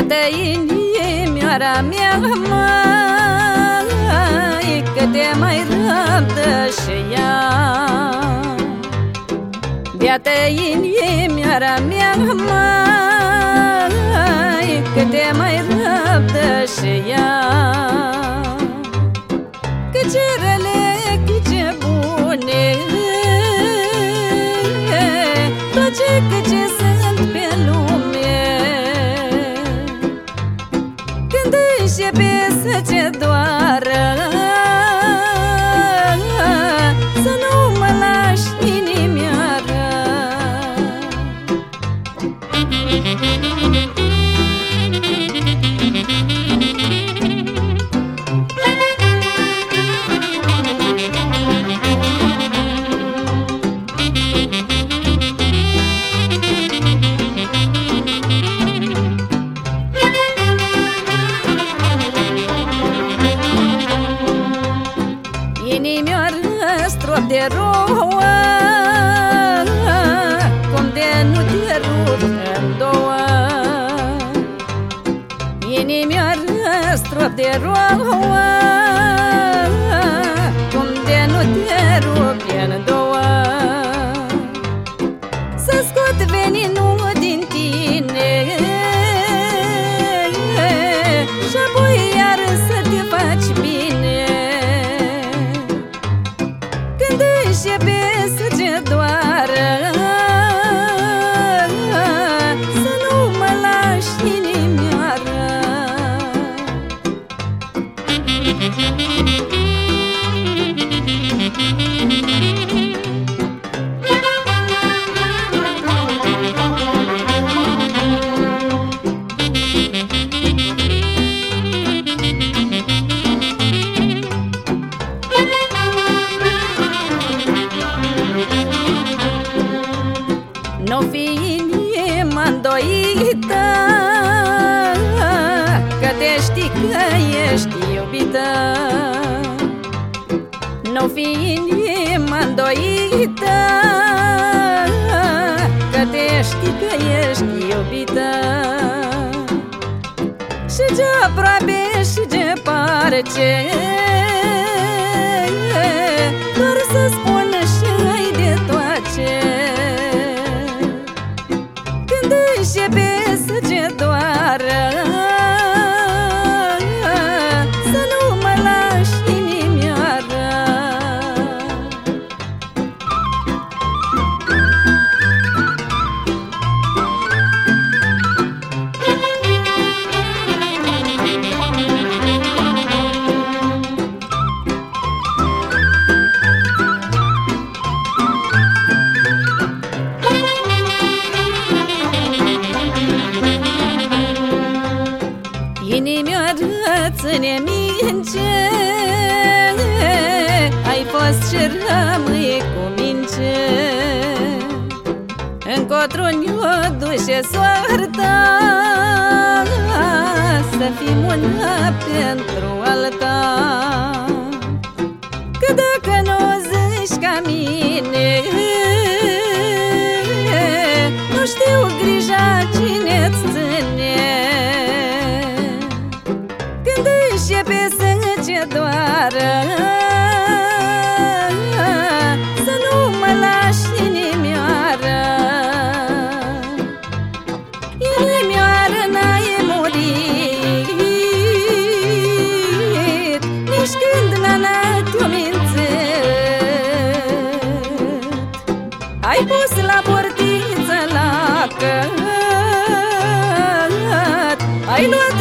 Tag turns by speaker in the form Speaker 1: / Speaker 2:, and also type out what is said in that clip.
Speaker 1: Beată inimioara mea, mai Că te mai răbdă și ea. Beată inimioara mea, mai Că te mai răbdă și ea. Că ce Când începe să ce doară Inimioară strop de rouă Cum de nu te rup în două Inimioară strop de rouă Cum de nu te rup în două Nu fi inima îndoită Că te știi că ești iubită. Nu fi inima îndoită Că te știi că ești iubită. Și ce aproape și ce parce Inimioară ține mince Ai fost și rămâi cu mince Încotro ne-o duce soarta Să fim una pentru Când începe să ce doară. Să nu mă lași inimioară. Inimioară n-ai murit Nici când n-a te-o mințit Ai pus la portiță la căt Ai luat